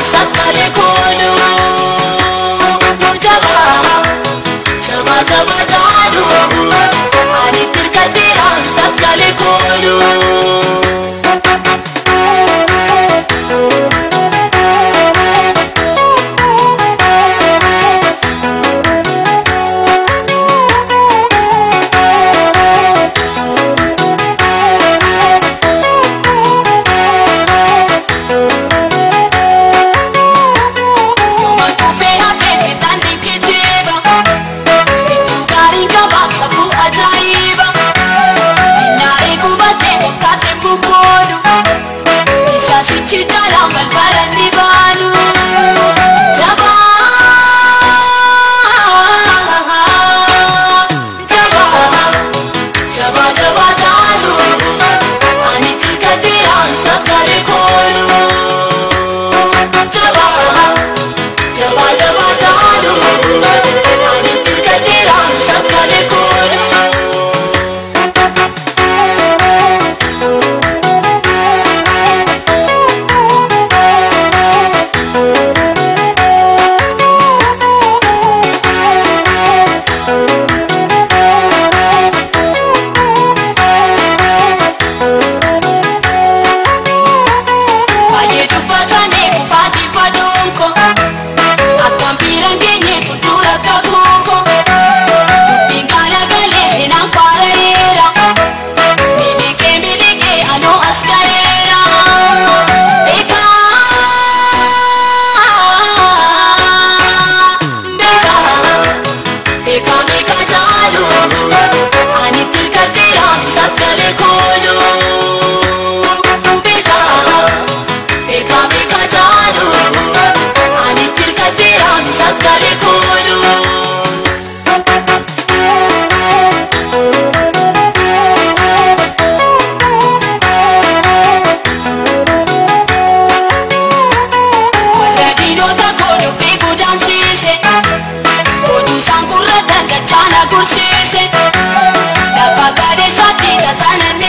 tirkadhiira sakalee koolu jabaa jabaa coin عينك جعله عن تلك الفراق شق لكوله kurshe shi da faga da sati da sanan